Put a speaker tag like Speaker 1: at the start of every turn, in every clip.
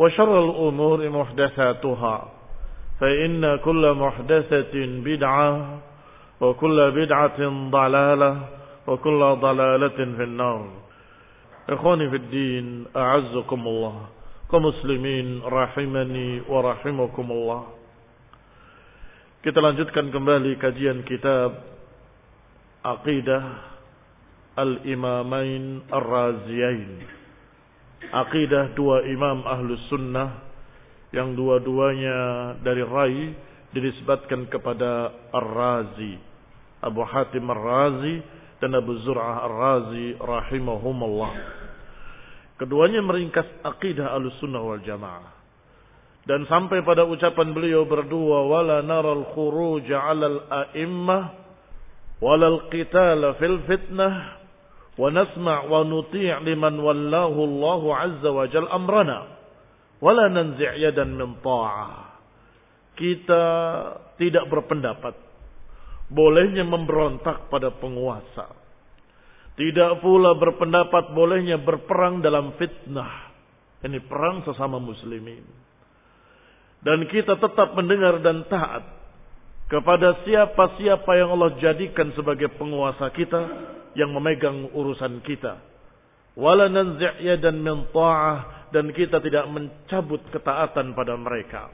Speaker 1: وشر الأمور محدثاتها فإن كل محدثة بدعة وكل بدعة ضلالة وكل ضلالة في النار. إخواني في الدين أعزكم الله كمسلمين رحمني ورحمكم الله. Kita lanjutkan kembali kajian kitab Aqidah Al-Imamain Ar-Raziyain. Aqidah dua imam ahlus sunnah Yang dua-duanya dari Rai Dinisbatkan kepada Ar-Razi Abu Hatim Ar-Razi Dan Abu Zur'ah Ar-Razi Rahimahumullah. Keduanya meringkas Aqidah ahlus sunnah wal jamaah. Dan sampai pada ucapan beliau berdua wala naral khuruj 'ala al-a'immah wala al-qital fil fitnah nuti' liman wallahu Allah 'azza wa jal amrana wala nanzi' yadan min ta'ah kita tidak berpendapat. Bolehnya memberontak pada penguasa. Tidak pula berpendapat bolehnya berperang dalam fitnah. Ini perang sesama muslimin. Dan kita tetap mendengar dan taat kepada siapa-siapa yang Allah jadikan sebagai penguasa kita yang memegang urusan kita. Wala nanzi' yadan min ta'ah dan kita tidak mencabut ketaatan pada mereka.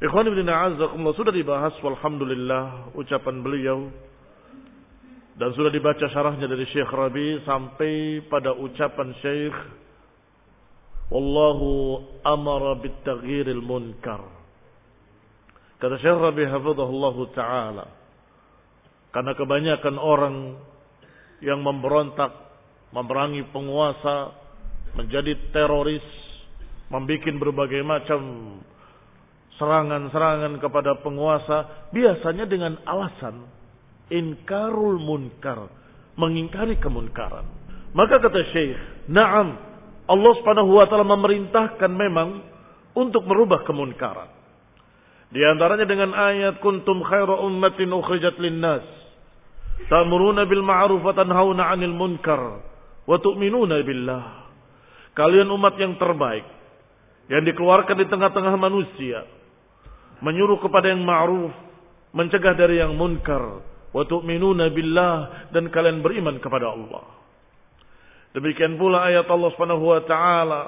Speaker 1: Ikhwan ibn a'azzakumullah sudah dibahas walhamdulillah ucapan beliau dan sudah dibaca syarahnya dari Syekh Rabi sampai pada ucapan Syekh Wallahu amara bitaghyiril munkar. Kata Syekh Rabi hafizahullah taala. Karena kebanyakan orang yang memberontak, memerangi penguasa, menjadi teroris, membuat berbagai macam serangan-serangan kepada penguasa, biasanya dengan alasan inkarul munkar, mengingkari kemunkaran. Maka kata Syekh, "Na'am, Allah Subhanahu wa taala memerintahkan memang untuk merubah kemunkaran. Di antaranya dengan ayat kuntum khaira ummatin ukhrijat linnas ta'muruna bil ma'ruf wa tanhauna 'anil munkar wa tu'minuna billah. Kalian umat yang terbaik yang dikeluarkan di tengah-tengah manusia menyuruh kepada yang ma'ruf, mencegah dari yang munkar wa tu'minuna billah dan kalian beriman kepada Allah. Demikian pula ayat Allah Subhanahu wa taala,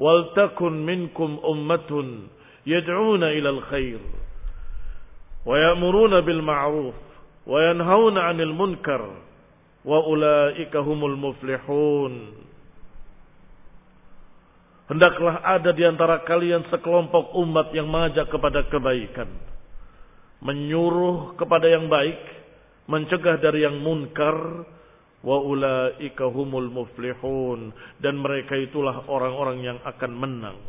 Speaker 1: "Wal takun minkum ummatun yad'una ila al-khair wa ya'muruna bil ma'ruf wa yanhauna 'anil munkar wa ulaika humul muflihun." Hendaklah ada di antara kalian sekelompok umat yang mengajak kepada kebaikan. Menyuruh kepada yang baik. Mencegah dari yang munkar. Wa ulaika humul muflihun. Dan mereka itulah orang-orang yang akan menang.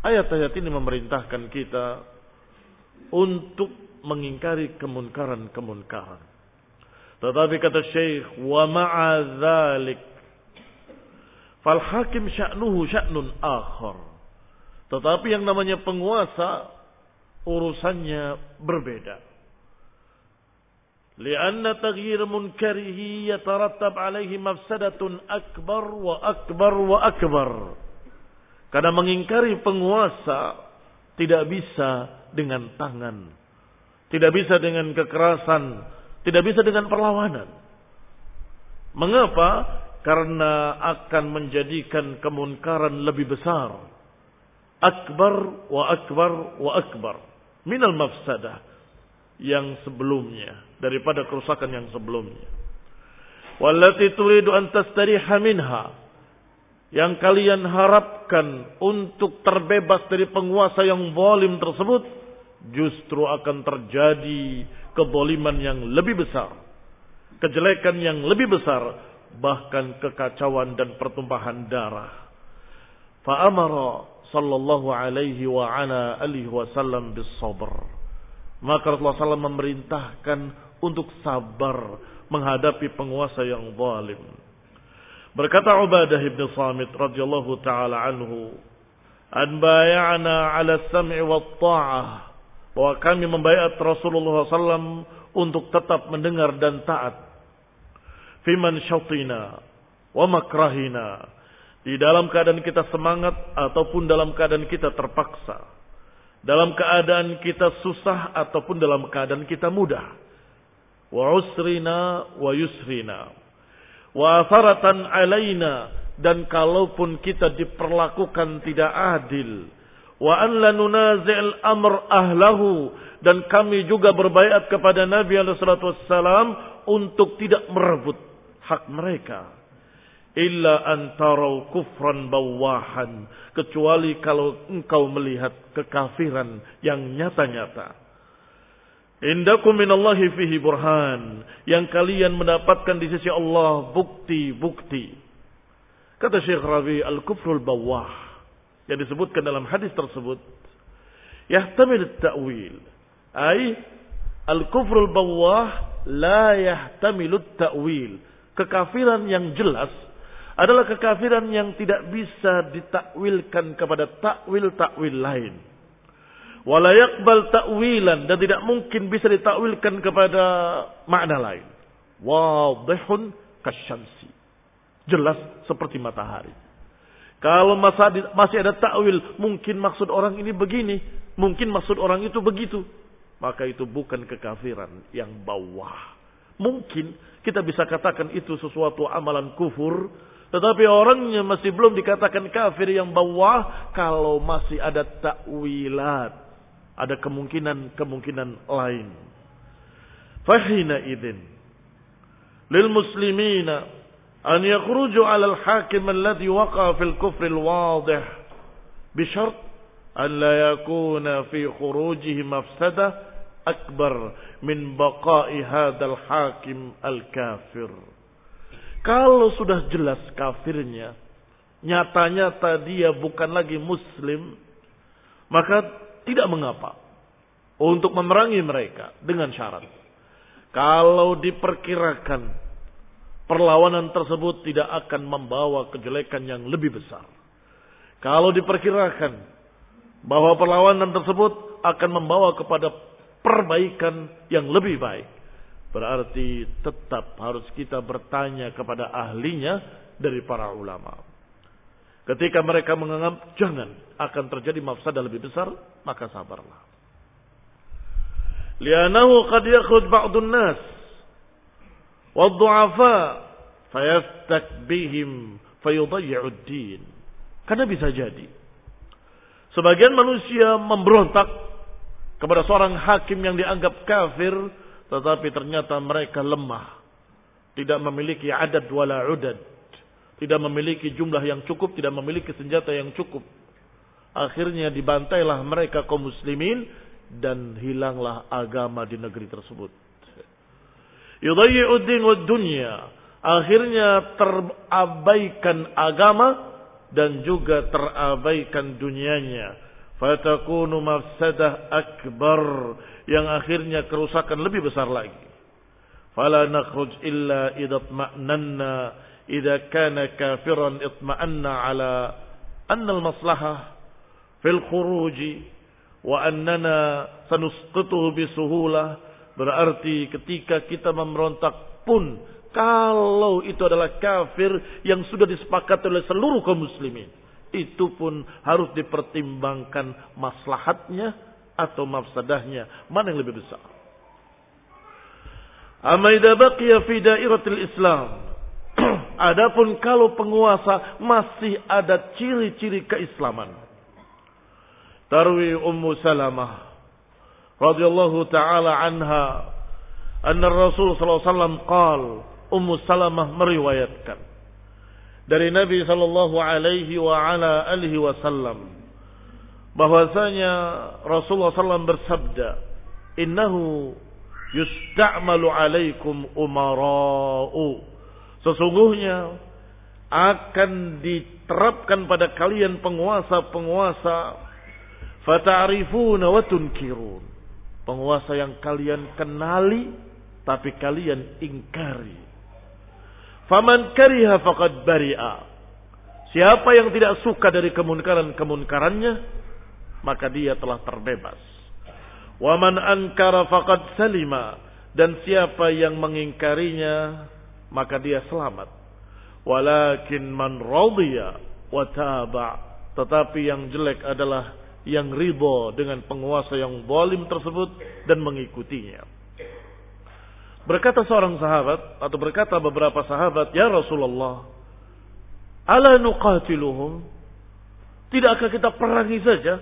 Speaker 1: Ayat-ayat ini memerintahkan kita untuk mengingkari kemunkaran-kemunkaran. Tetapi kata Syekh, wa ma'adzalik Fal hakim sya'nuhu sya'nun akhar. Tetapi yang namanya penguasa urusannya berbeda. Lianna taghyir munkarihi yatarattab alaihi mafsadatun akbar wa akbar wa akbar. Karena mengingkari penguasa tidak bisa dengan tangan. Tidak bisa dengan kekerasan. Tidak bisa dengan perlawanan. Mengapa? karena akan menjadikan kemunkaran lebih besar. Akbar wa akbar wa akbar. Minal mafsadah yang sebelumnya. Daripada kerusakan yang sebelumnya. Wallati turidu an tastariha minha. Yang kalian harapkan untuk terbebas dari penguasa yang zalim tersebut. Justru akan terjadi keboliman yang lebih besar. Kejelekan yang lebih besar bahkan kekacauan dan pertumpahan darah. Fa'amara sallallahu alaihi wa ala alihi wasallam bis sabr. Maka Rasulullah SAW memerintahkan untuk sabar menghadapi penguasa yang zalim. Berkata Ubadah ibn Samit radhiyallahu taala anhu, "An bay'ana 'ala sam'i wa ta'ah." Bahwa kami membayat Rasulullah SAW untuk tetap mendengar dan taat fiman syatina wa makrahina. Di dalam keadaan kita semangat ataupun dalam keadaan kita terpaksa. Dalam keadaan kita susah ataupun dalam keadaan kita mudah. Wa usrina wa yusrina. Wa asaratan alaina. Dan kalaupun kita diperlakukan tidak adil. Wa an la nunazi'al amr ahlahu. Dan kami juga berbaiat kepada Nabi SAW untuk tidak merebut hak mereka. Illa antarau kufran bawahan. Kecuali kalau engkau melihat kekafiran yang nyata-nyata. Indakum minallahi fihi burhan. Yang kalian mendapatkan di sisi Allah bukti-bukti. Kata Syekh Rabi al-kufrul bawah. Yang disebutkan dalam hadis tersebut. Yahtamil ta'wil. Ay al-kufrul bawah la yahtamilu ta'wil Kekafiran yang jelas adalah kekafiran yang tidak bisa ditakwilkan kepada takwil-takwil lain. Wala yakbal takwilan dan tidak mungkin bisa ditakwilkan kepada makna lain. Wadihun kasyamsi. Jelas seperti matahari. Kalau masih ada takwil, mungkin maksud orang ini begini, mungkin maksud orang itu begitu. Maka itu bukan kekafiran yang bawah. Mungkin kita bisa katakan itu sesuatu amalan kufur. Tetapi orangnya masih belum dikatakan kafir yang bawah kalau masih ada takwilat. Ada kemungkinan-kemungkinan lain. Fahina idin. Lil muslimina an yakhruju ala al-hakim alladhi waqa fil kufr al-wadih bishart an la yakuna fi khurujihi mafsadah akbar min baqa'i hadzal hakim al-kafir. Kalau sudah jelas kafirnya, nyata-nyata dia bukan lagi muslim, maka tidak mengapa untuk memerangi mereka dengan syarat. Kalau diperkirakan perlawanan tersebut tidak akan membawa kejelekan yang lebih besar. Kalau diperkirakan bahwa perlawanan tersebut akan membawa kepada perbaikan yang lebih baik. Berarti tetap harus kita bertanya kepada ahlinya dari para ulama. Ketika mereka menganggap jangan akan terjadi mafsadah lebih besar, maka sabarlah. Lianahu qad yakhud ba'dun nas Waddu'afa fayaftak bihim fayudayyi'ud din. Karena bisa jadi sebagian manusia memberontak kepada seorang hakim yang dianggap kafir tetapi ternyata mereka lemah. Tidak memiliki adat wala udad. Tidak memiliki jumlah yang cukup, tidak memiliki senjata yang cukup. Akhirnya dibantailah mereka kaum muslimin dan hilanglah agama di negeri tersebut. Yudayyi'uddin wa dunya. Akhirnya terabaikan agama dan juga terabaikan dunianya. Fatakunu mafsadah akbar yang akhirnya kerusakan lebih besar lagi. Fala nakhruj illa idza tma'nanna idza kana kafiran itma'anna ala anna al-maslahah fil khuruji annana sanusqituhu bisuhulah Berarti ketika kita memberontak pun kalau itu adalah kafir yang sudah disepakati oleh seluruh kaum muslimin, itu pun harus dipertimbangkan maslahatnya atau mafsadahnya, mana yang lebih besar. Amma idza baqiya fi dairatil Islam. Adapun kalau penguasa masih ada ciri-ciri keislaman. Tarwi Ummu Salamah radhiyallahu taala anha anna Rasul sallallahu alaihi wasallam qal Ummu Salamah meriwayatkan. Dari Nabi sallallahu alaihi wa ala alihi wasallam bahwasanya Rasulullah SAW bersabda innahu yusta'malu alaikum umara'u. Sesungguhnya akan diterapkan pada kalian penguasa-penguasa fata'rifuna wa tunkirun penguasa yang kalian kenali tapi kalian ingkari. Faman kariha faqad bari'a. Siapa yang tidak suka dari kemunkaran-kemunkarannya, maka dia telah terbebas. Waman ankara faqad salima. Dan siapa yang mengingkarinya, maka dia selamat. Walakin man radiya wa. Tetapi yang jelek adalah yang ridho dengan penguasa yang zalim tersebut dan mengikutinya. Berkata seorang sahabat atau berkata beberapa sahabat, "Ya Rasulullah, ala nuqatiluhum? Tidakkah kita perangi saja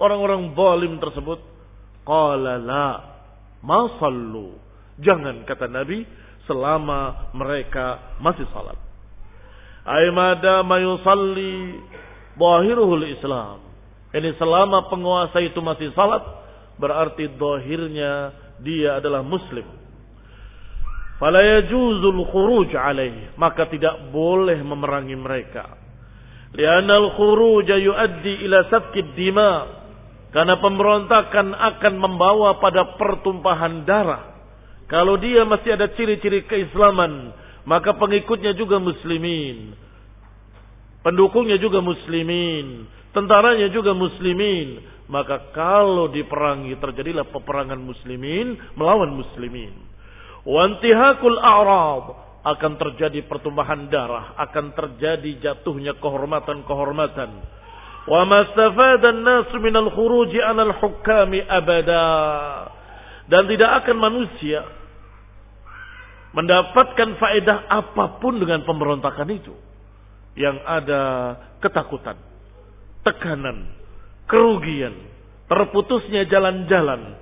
Speaker 1: orang-orang zalim tersebut?" Qala la, ma sallu. Jangan kata Nabi selama mereka masih salat. Ay madama yusalli zahiruhul Islam ini selama penguasa itu masih salat, berarti dohirnya dia adalah muslim. Fala yajuzul khuruj alaih. Maka tidak boleh memerangi mereka. Lianna al-khuruj yuaddi ila safkid dima. Karena pemberontakan akan membawa pada pertumpahan darah. Kalau dia masih ada ciri-ciri keislaman, maka pengikutnya juga muslimin. Pendukungnya juga muslimin tentaranya juga muslimin. Maka kalau diperangi terjadilah peperangan muslimin melawan muslimin. Wantihakul a'rab akan terjadi pertumbuhan darah, akan terjadi jatuhnya kehormatan-kehormatan. Wa mastafadan nas hukami abada. Dan tidak akan manusia mendapatkan faedah apa pun dengan pemberontakan itu. Yang ada ketakutan tekanan, kerugian, terputusnya jalan-jalan,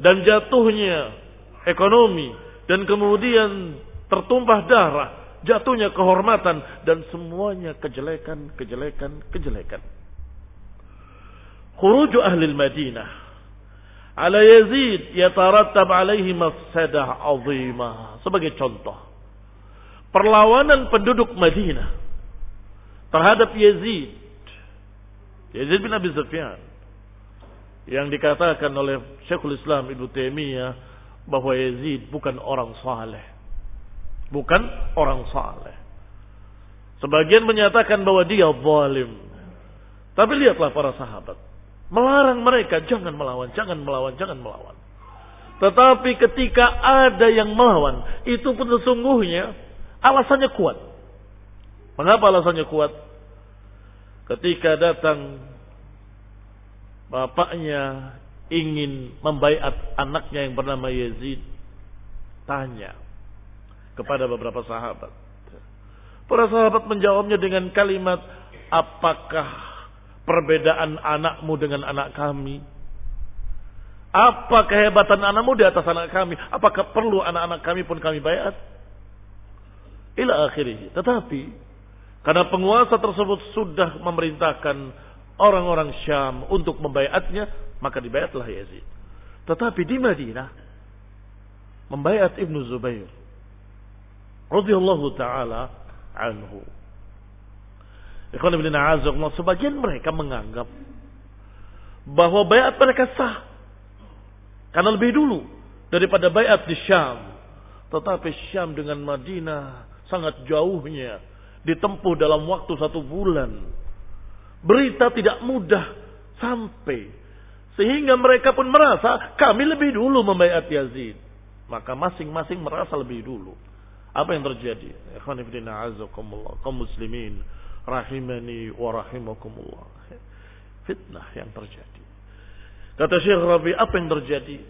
Speaker 1: dan jatuhnya ekonomi, dan kemudian tertumpah darah, jatuhnya kehormatan, dan semuanya kejelekan, kejelekan, kejelekan. Khuruju ahli Madinah ala Yazid yatarattab alaihi mafsadah azimah. Sebagai contoh. Perlawanan penduduk Madinah terhadap Yazid Yazid bin Abi Sufyan yang dikatakan oleh Syekhul Islam Ibnu Taimiyah bahwa Yazid bukan orang saleh. Bukan orang saleh. Sebagian menyatakan bahwa dia zalim. Tapi lihatlah para sahabat. Melarang mereka jangan melawan, jangan melawan, jangan melawan. Tetapi ketika ada yang melawan, itu pun sesungguhnya alasannya kuat. Mengapa alasannya kuat? Ketika datang bapaknya ingin membaiat anaknya yang bernama Yazid, tanya kepada beberapa sahabat. Para sahabat menjawabnya dengan kalimat, apakah perbedaan anakmu dengan anak kami? Apa kehebatan anakmu di atas anak kami? Apakah perlu anak-anak kami pun kami bayat? Ila akhirnya. Tetapi, karena penguasa tersebut sudah memerintahkan orang-orang Syam untuk membayatnya, maka dibayatlah Yazid. Tetapi di Madinah, membayat Ibnu Zubair. radhiyallahu taala anhu. Ikhwan ibn A'azakumullah, sebagian mereka menganggap bahwa bayat mereka sah. Karena lebih dulu daripada bayat di Syam. Tetapi Syam dengan Madinah sangat jauhnya. Ditempuh dalam waktu satu bulan. Berita tidak mudah sampai. Sehingga mereka pun merasa kami lebih dulu membayat Yazid. Maka masing-masing merasa lebih dulu. Apa yang terjadi? Kaum muslimin. Rahimani wa rahimakumullah. Fitnah yang terjadi. Kata Syekh Rabi, apa yang terjadi?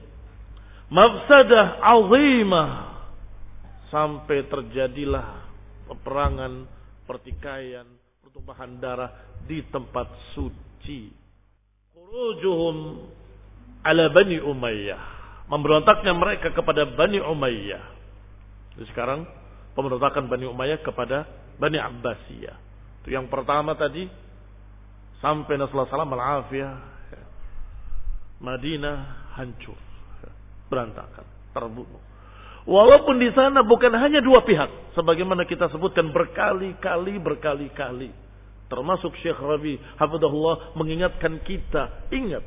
Speaker 1: Mafsadah azimah. Sampai terjadilah peperangan, pertikaian, pertumpahan darah di tempat suci. Khurujuhum ala Bani Umayyah. Memberontaknya mereka kepada Bani Umayyah jadi sekarang pemberontakan Bani Umayyah kepada Bani Abbasiyah. Itu yang pertama tadi sampai Rasulullah SAW al-afiyah Madinah hancur, berantakan, terbunuh. Walaupun di sana bukan hanya dua pihak, sebagaimana kita sebutkan berkali-kali, berkali-kali. Termasuk Syekh Rabi Hafidahullah mengingatkan kita, ingat,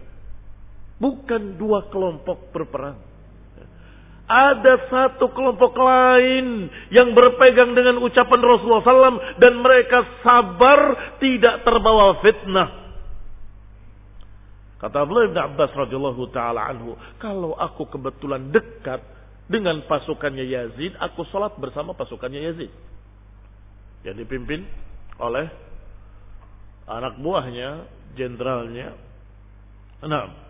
Speaker 1: bukan dua kelompok berperang ada satu kelompok lain yang berpegang dengan ucapan Rasulullah SAW dan mereka sabar tidak terbawa fitnah. Kata Abdullah bin Abbas radhiyallahu taala anhu, kalau aku kebetulan dekat dengan pasukannya Yazid, aku sholat bersama pasukannya Yazid. Yang dipimpin oleh anak buahnya, jenderalnya. Nah,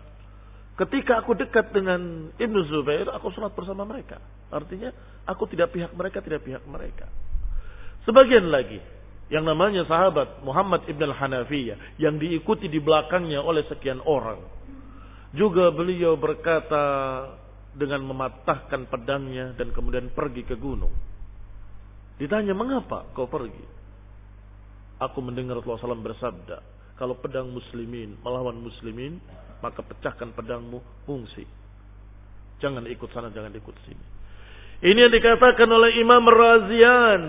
Speaker 1: Ketika aku dekat dengan Ibnu Zubair, aku sholat bersama mereka. Artinya, aku tidak pihak mereka, tidak pihak mereka. Sebagian lagi, yang namanya sahabat Muhammad Ibn al-Hanafiyah, yang diikuti di belakangnya oleh sekian orang. Juga beliau berkata dengan mematahkan pedangnya dan kemudian pergi ke gunung. Ditanya, mengapa kau pergi? Aku mendengar Rasulullah SAW bersabda, kalau pedang muslimin melawan muslimin, maka pecahkan pedangmu, fungsi. Jangan ikut sana, jangan ikut sini. Ini yang dikatakan oleh Imam Razian.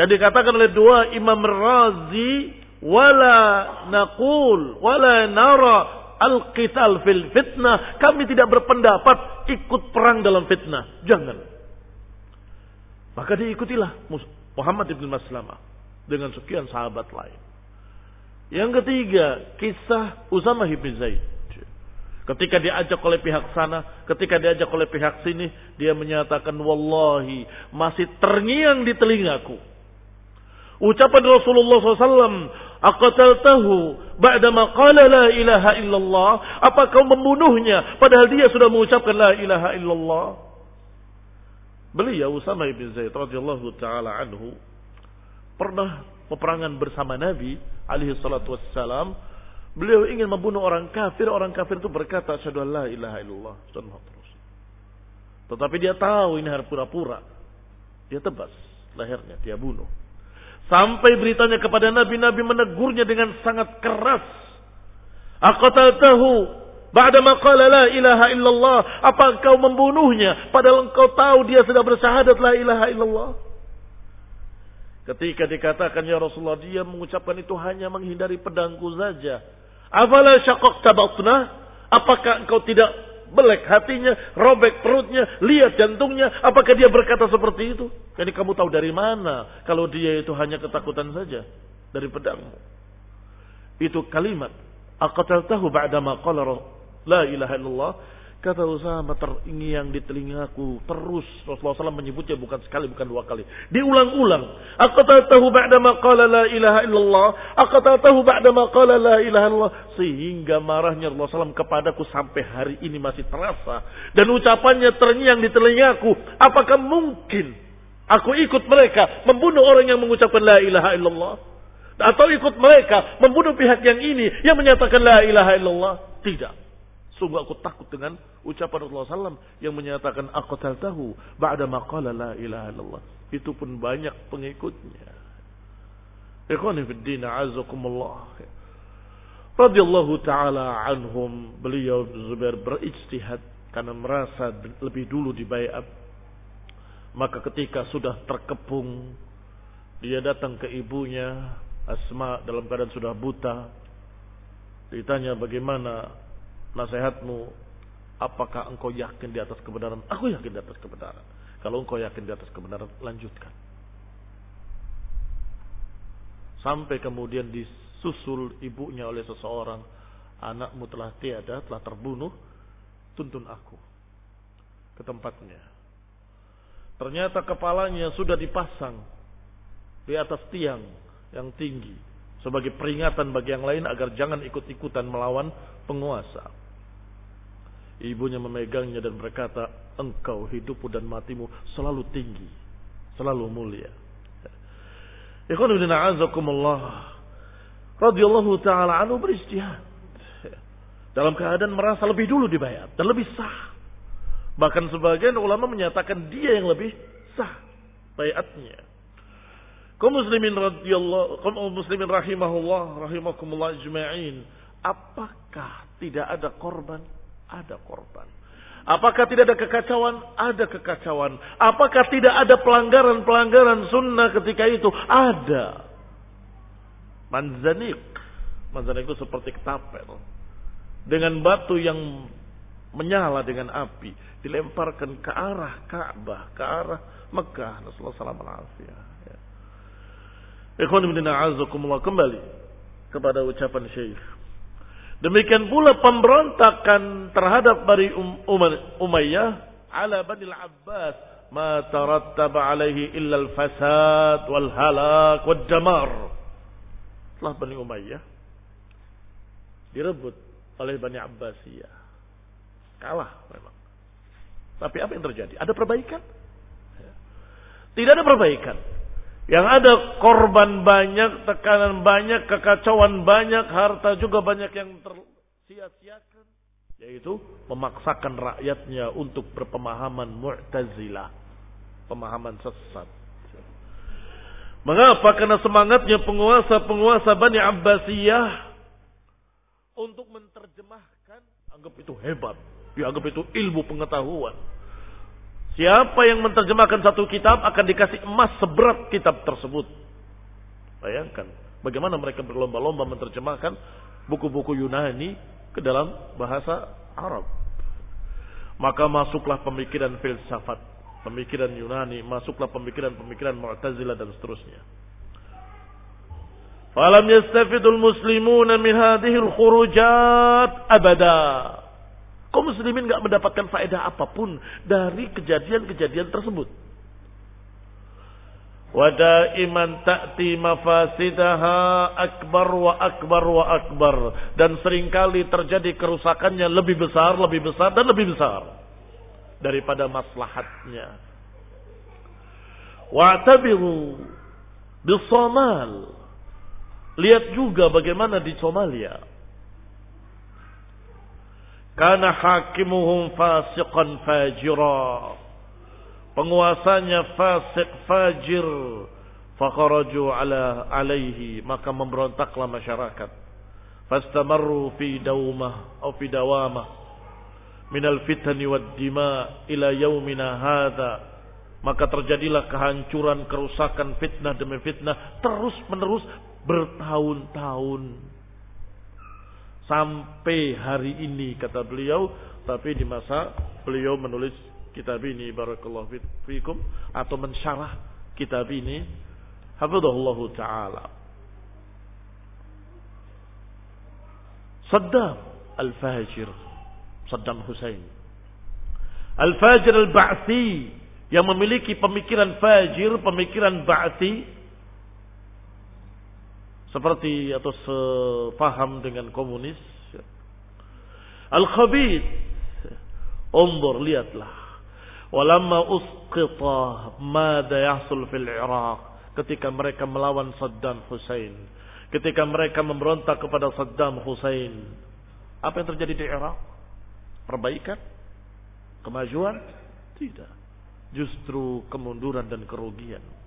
Speaker 1: Yang dikatakan oleh dua Imam Razi, wala naqul, wala nara al-qital fil fitnah. Kami tidak berpendapat ikut perang dalam fitnah. Jangan. Maka diikutilah Muhammad ibn Maslamah dengan sekian sahabat lain. Yang ketiga, kisah Usama bin Zaid. Ketika diajak oleh pihak sana, ketika diajak oleh pihak sini, dia menyatakan, Wallahi, masih terngiang di telingaku. Ucapan Rasulullah SAW, Aqataltahu ba'dama qala la ilaha illallah. Apa kau membunuhnya padahal dia sudah mengucapkan la ilaha illallah? Beliau Usama bin Zaid radhiyallahu taala anhu pernah peperangan bersama Nabi alaihi salatu wassalam Beliau ingin membunuh orang kafir, orang kafir itu berkata asyhadu la ilaha illallah. Tetapi dia tahu ini harus pura-pura. Dia tebas lehernya, dia bunuh. Sampai beritanya kepada Nabi, Nabi menegurnya dengan sangat keras. tahu ba'da qala la ilaha illallah, apa engkau membunuhnya padahal engkau tahu dia sudah bersyahadat la ilaha illallah? Ketika dikatakan ya Rasulullah dia mengucapkan itu hanya menghindari pedangku saja. Afala syakok tabatna? Apakah engkau tidak belek hatinya, robek perutnya, lihat jantungnya? Apakah dia berkata seperti itu? Jadi kamu tahu dari mana kalau dia itu hanya ketakutan saja dari pedangmu? Itu kalimat. Aqataltahu ba'dama qala la ilaha illallah Kata Usama teringiang di telingaku terus Rasulullah SAW menyebutnya bukan sekali bukan dua kali. Diulang-ulang. tahu ba'da ma qala la ilaha illallah. tahu ba'da ma qala la ilaha illallah. Sehingga marahnya Rasulullah SAW kepadaku sampai hari ini masih terasa. Dan ucapannya terngiang di telingaku. Apakah mungkin Aku ikut mereka membunuh orang yang mengucapkan la ilaha illallah. Atau ikut mereka membunuh pihak yang ini yang menyatakan la ilaha illallah. Tidak. Sungguh aku takut dengan ucapan Rasulullah SAW yang menyatakan aku tahu ba'da maqala la ilaha illallah. Itu pun banyak pengikutnya. Ikhwani fiddin azakumullah. Radiyallahu ta'ala anhum. Beliau Zubair berijtihad karena merasa lebih dulu dibayat maka ketika sudah terkepung, dia datang ke ibunya, Asma dalam keadaan sudah buta. Ditanya bagaimana nasihatmu, apakah engkau yakin di atas kebenaran? Aku yakin di atas kebenaran. Kalau engkau yakin di atas kebenaran, lanjutkan. Sampai kemudian disusul ibunya oleh seseorang. Anakmu telah tiada, telah terbunuh. Tuntun aku ke tempatnya. Ternyata kepalanya sudah dipasang di atas tiang yang tinggi sebagai peringatan bagi yang lain agar jangan ikut-ikutan melawan penguasa. Ibunya memegangnya dan berkata, engkau hidupmu dan matimu selalu tinggi, selalu mulia. Ikhwan bin a'azakumullah. Radiyallahu ta'ala anhu beristihad. Dalam keadaan merasa lebih dulu dibayar dan lebih sah. Bahkan sebagian ulama menyatakan dia yang lebih sah bayatnya. Kaum muslimin radhiyallahu kaum muslimin rahimahullah rahimakumullah ajma'in. Apakah tidak ada korban? Ada korban. Apakah tidak ada kekacauan? Ada kekacauan. Apakah tidak ada pelanggaran-pelanggaran sunnah ketika itu? Ada. Manzanik. Manzanik itu seperti ketapel. Dengan batu yang menyala dengan api dilemparkan ke arah Ka'bah, ke arah Mekah. Rasulullah SAW ya. Ikhwan bin a'azakumullah kembali kepada ucapan Syekh. Demikian pula pemberontakan terhadap Bani um, Umayyah ala Bani Al-Abbas ma tarattaba alaihi illa al-fasad wal halak wal damar. Setelah Bani Umayyah direbut oleh Bani Abbasiyah. Kalah memang. Tapi apa yang terjadi? Ada perbaikan? Tidak ada perbaikan. Yang ada korban banyak, tekanan banyak, kekacauan banyak, harta juga banyak yang tersia-siakan. Yaitu memaksakan rakyatnya untuk berpemahaman mu'tazilah. Pemahaman sesat. Mengapa? Karena semangatnya penguasa-penguasa Bani Abbasiyah untuk menerjemahkan, anggap itu hebat, dianggap itu ilmu pengetahuan Siapa yang menerjemahkan satu kitab akan dikasih emas seberat kitab tersebut. Bayangkan bagaimana mereka berlomba-lomba menerjemahkan buku-buku Yunani ke dalam bahasa Arab. Maka masuklah pemikiran filsafat, pemikiran Yunani, masuklah pemikiran-pemikiran Mu'tazilah dan seterusnya. Falam yastafidul muslimuna min hadhihi al-khurujat abada kaum muslimin nggak mendapatkan faedah apa pun dari kejadian-kejadian tersebut. Wadaiman ta'ti mafasidaha akbar wa akbar wa akbar. Dan sering kali terjadi kerusakannya lebih besar, lebih besar, dan lebih besar. Daripada maslahatnya. Wa'tabiru bisomal. Lihat juga bagaimana di Somalia. Karena hakimuhum fasiqan fajira. Penguasanya fasik fajir. Fakharaju ala alaihi. Maka memberontaklah masyarakat. Fastamarru fi dawmah. Atau fi dawamah. Minal fitani wad dima. Ila yaumina hadha. Maka terjadilah kehancuran, kerusakan, fitnah demi fitnah. Terus menerus bertahun-tahun sampai hari ini kata beliau. Tapi di masa beliau menulis kitab ini barakallahu fikum atau mensyarah kitab ini hafizahullah taala. Saddam Al-Fajir Saddam Hussein. Al-Fajir Al-Ba'thi yang memiliki pemikiran fajir, pemikiran ba'thi seperti atau sefaham dengan komunis. Al-khabith. Umbur, lihatlah. Walamma usqita mada yahsul fil Iraq. Ketika mereka melawan Saddam Hussein. Ketika mereka memberontak kepada Saddam Hussein. Apa yang terjadi di Irak? Perbaikan? Kemajuan? Tidak. Justru kemunduran dan kerugian.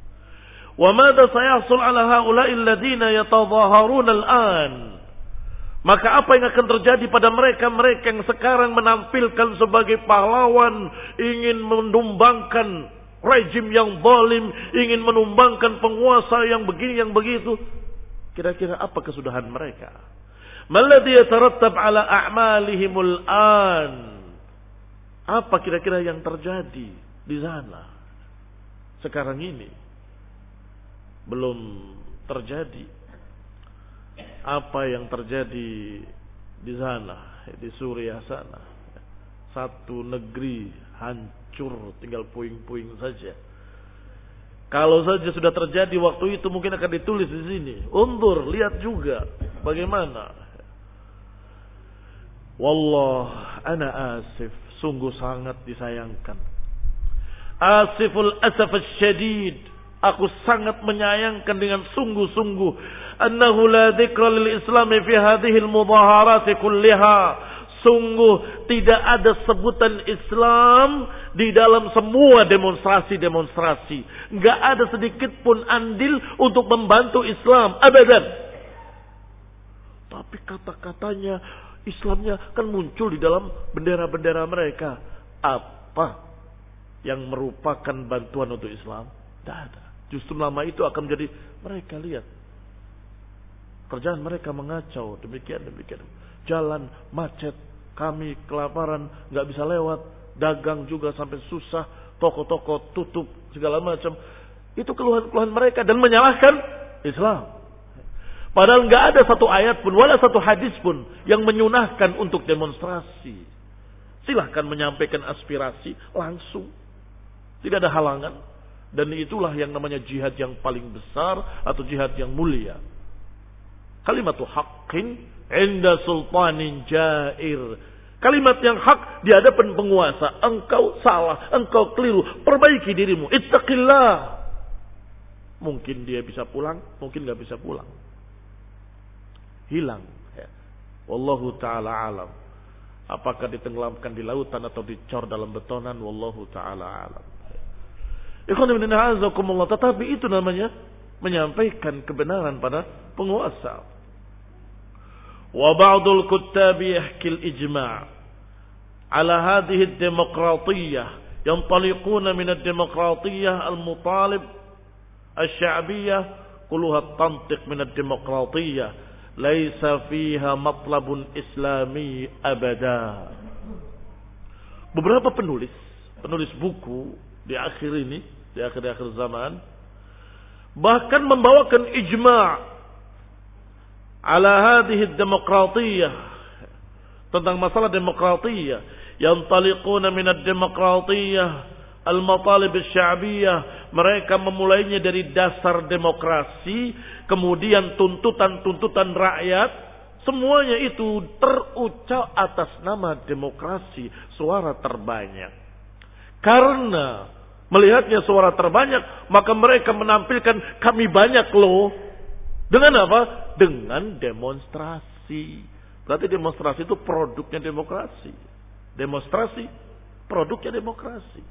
Speaker 1: Mada sayahsul ala haula'i alladhina yatadhaharuna al-an? Maka apa yang akan terjadi pada mereka-mereka yang sekarang menampilkan sebagai pahlawan, ingin menumbangkan rejim yang zalim, ingin menumbangkan penguasa yang begini yang begitu. Kira-kira apa kesudahan mereka? Maladhi yatarattab ala a'malihimul an. Apa kira-kira yang terjadi di sana? Sekarang ini belum terjadi apa yang terjadi di sana, di Suriah sana. Satu negeri hancur, tinggal puing-puing saja. Kalau saja sudah terjadi waktu itu mungkin akan ditulis di sini. Undur, lihat juga bagaimana. Wallah, ana asif, sungguh sangat disayangkan. Asiful asaf syadid. Aku sangat menyayangkan dengan sungguh-sungguh annahu la dzikra lil Islam fi hadhihi al mudaharat kulliha sungguh tidak ada sebutan Islam di dalam semua demonstrasi-demonstrasi. Enggak ada sedikit pun andil untuk membantu Islam. Abadan. Tapi kata-katanya Islamnya kan muncul di dalam bendera-bendera mereka. Apa yang merupakan bantuan untuk Islam? Tidak ada. Justru nama itu akan menjadi mereka lihat Kerjaan mereka mengacau, demikian demikian. Jalan macet, kami kelaparan, nggak bisa lewat, dagang juga sampai susah, toko-toko tutup segala macam. Itu keluhan-keluhan mereka dan menyalahkan Islam. Padahal nggak ada satu ayat pun, wala satu hadis pun yang menyunahkan untuk demonstrasi. Silahkan menyampaikan aspirasi langsung. Tidak ada halangan. Dan itulah yang namanya jihad yang paling besar atau jihad yang mulia. Kalimatu haqqin inda sultanin jair. Kalimat yang hak di hadapan penguasa. Engkau salah, engkau keliru. Perbaiki dirimu. Ittaqillah. Mungkin dia bisa pulang, mungkin nggak bisa pulang. Hilang. Ya. Wallahu ta'ala alam. Apakah ditenggelamkan di lautan atau dicor dalam betonan? Wallahu ta'ala alam. Tetapi itu namanya menyampaikan kebenaran pada penguasa. Wa ba'dul kuttabi ijma' ala hadhihi demokratiyah yang taliquna min ad-demokratiyah al-mutalib asy-sya'biyah kulluha tantiq min ad-demokratiyah. Beberapa penulis, penulis buku di akhir ini di akhir-akhir zaman bahkan membawakan ijma' ala hadhihi demokratiyah tentang masalah demokratiyah yang taliquna min ad-demokratiyah al-matalib syabiyah mereka memulainya dari dasar demokrasi kemudian tuntutan-tuntutan rakyat semuanya itu terucap atas nama demokrasi suara terbanyak karena melihatnya suara terbanyak maka mereka menampilkan kami banyak loh dengan apa? Dengan demonstrasi. Berarti demonstrasi itu produknya demokrasi. Demonstrasi produknya demokrasi.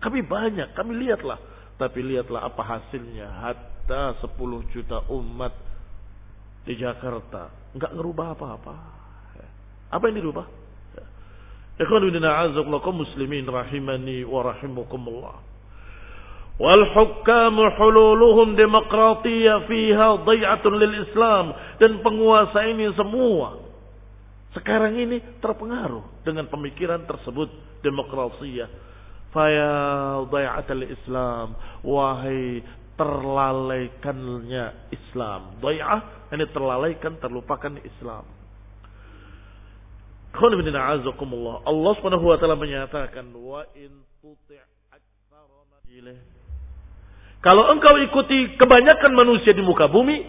Speaker 1: Kami banyak, kami lihatlah. Tapi lihatlah apa hasilnya. Hatta 10 juta umat di Jakarta. Enggak ngerubah apa-apa. Apa yang dirubah? Ikhwan bin a'azakullah kaum muslimin rahimani wa rahimukumullah. Wal hukam hululuhum demokratia fiha dhai'atun lil Islam dan penguasa ini semua sekarang ini terpengaruh dengan pemikiran tersebut demokrasia. Faya dhai'atul Islam wahai terlalaikannya Islam. Dhai'ah ini terlalaikan terlupakan Islam. Allah Subhanahu wa taala menyatakan wa in kalau engkau ikuti kebanyakan manusia di muka bumi,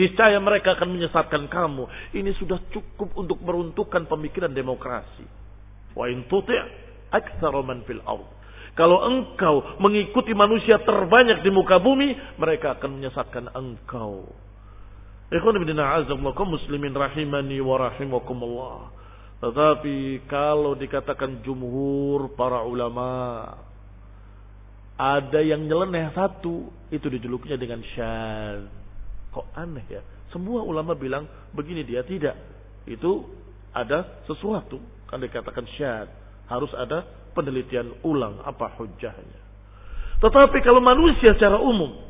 Speaker 1: niscaya mereka akan menyesatkan kamu. Ini sudah cukup untuk meruntuhkan pemikiran demokrasi. Wa in man fil. Kalau engkau mengikuti manusia terbanyak di muka bumi, mereka akan menyesatkan engkau. Ikhwan bin muslimin rahimani wa rahimakumullah. Tetapi kalau dikatakan jumhur para ulama, ada yang nyeleneh satu, itu dijuluknya dengan syad. Kok aneh ya? Semua ulama bilang begini dia tidak. Itu ada sesuatu kan dikatakan syad. Harus ada penelitian ulang apa hujahnya. Tetapi kalau manusia secara umum,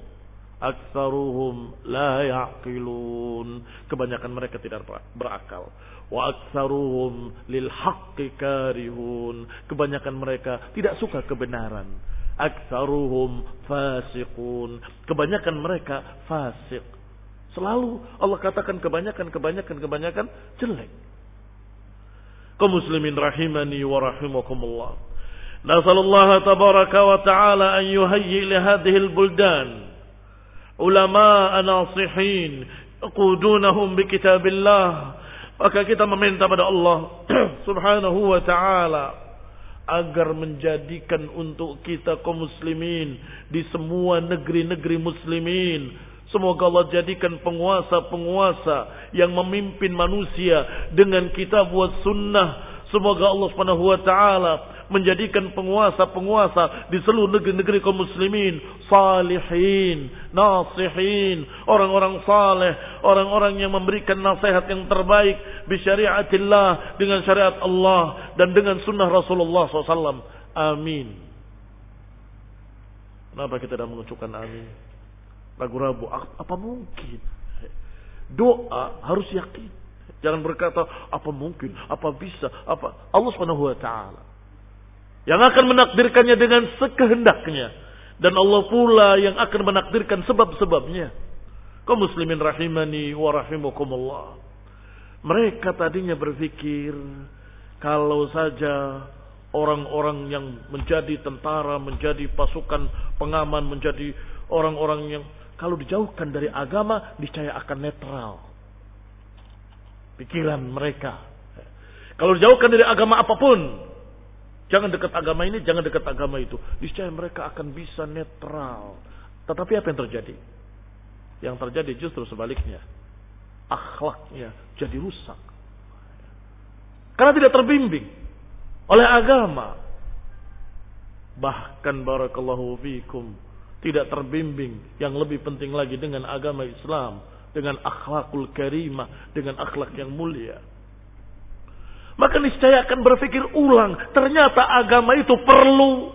Speaker 1: aktsaruhum la yaqilun. Kebanyakan mereka tidak berakal. Wa aktsaruhum lil haqqi karihun. Kebanyakan mereka tidak suka kebenaran. Aktsaruhum fasiqun. Kebanyakan mereka fasik. Selalu Allah katakan kebanyakan, kebanyakan, kebanyakan jelek. Kaum muslimin rahimani wa rahimakumullah. نسأل الله تبارك وتعالى أن يهيئ لهذه البلدان ulama nasihin qudunahum bikitab Allah maka kita meminta pada Allah subhanahu wa ta'ala agar menjadikan untuk kita kaum muslimin di semua negeri-negeri muslimin Semoga Allah jadikan penguasa-penguasa yang memimpin manusia dengan kitab buat sunnah. Semoga Allah subhanahu wa ta'ala menjadikan penguasa-penguasa di seluruh negeri-negeri kaum muslimin salihin, nasihin, orang-orang saleh, orang-orang yang memberikan nasihat yang terbaik bi syariatillah dengan syariat Allah dan dengan sunnah Rasulullah SAW. Amin. Kenapa kita tidak mengucapkan amin? Ragu-ragu, apa mungkin? Doa harus yakin. Jangan berkata apa mungkin, apa bisa, apa Allah Subhanahu wa taala yang akan menakdirkannya dengan sekehendaknya dan Allah pula yang akan menakdirkan sebab-sebabnya. Kau muslimin rahimani wa rahimakumullah. Mereka tadinya berpikir kalau saja orang-orang yang menjadi tentara, menjadi pasukan pengaman, menjadi orang-orang yang kalau dijauhkan dari agama niscaya akan netral. Pikiran mereka. Kalau dijauhkan dari agama apa pun, Jangan dekat agama ini, jangan dekat agama itu. Niscaya mereka akan bisa netral. Tetapi apa yang terjadi? Yang terjadi justru sebaliknya. Akhlaknya jadi rusak. Karena tidak terbimbing oleh agama. Bahkan barakallahu fikum tidak terbimbing yang lebih penting lagi dengan agama Islam, dengan akhlakul karimah, dengan akhlak yang mulia maka niscaya akan berpikir ulang. Ternyata agama itu perlu.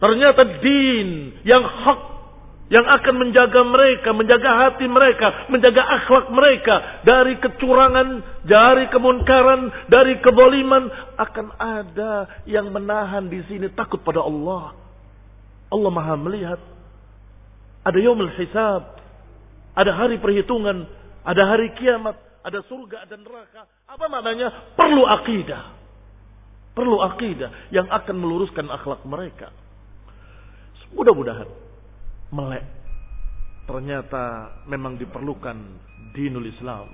Speaker 1: Ternyata din yang hak yang akan menjaga mereka, menjaga hati mereka, menjaga akhlak mereka dari kecurangan, dari kemunkaran, dari keboliman akan ada yang menahan di sini takut pada Allah. Allah Maha melihat. Ada yaumul hisab, ada hari perhitungan, ada hari kiamat ada surga, ada neraka. Apa maknanya? Perlu akidah. Perlu akidah yang akan meluruskan akhlak mereka. Mudah-mudahan melek. Ternyata memang diperlukan dinul Islam.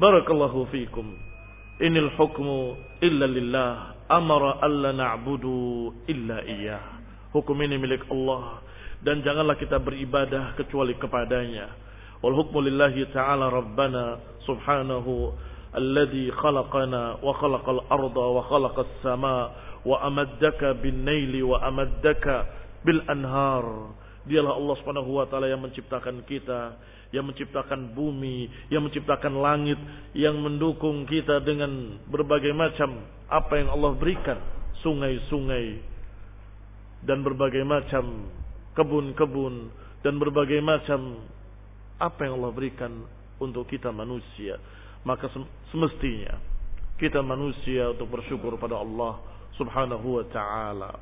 Speaker 1: Barakallahu fiikum. Inil hukmu illa lillah. Amara alla na'budu illa iya. Hukum ini milik Allah. Dan janganlah kita beribadah kecuali kepadanya. Wal hukmu lillahi ta'ala rabbana سبحانه الذي خلقنا وخلق الأرض وخلق السماء وأمدك بالنيل وأمدك بالأنهار Dialah Allah Subhanahu wa taala yang menciptakan kita, yang menciptakan bumi, yang menciptakan langit, yang mendukung kita dengan berbagai macam apa yang Allah berikan, sungai-sungai dan berbagai macam kebun-kebun dan berbagai macam apa yang Allah berikan Untuk kita manusia. Maka semestinya kita manusia untuk bersyukur pada Allah Subhanahu wa taala.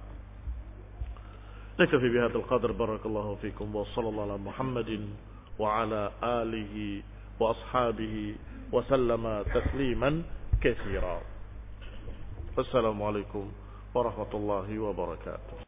Speaker 1: نكفي بهذا القدر بارك الله فيكم وصلى الله على محمد وعلى آله وأصحابه وسلم تسليما كثيرا السلام عليكم ورحمة الله وبركاته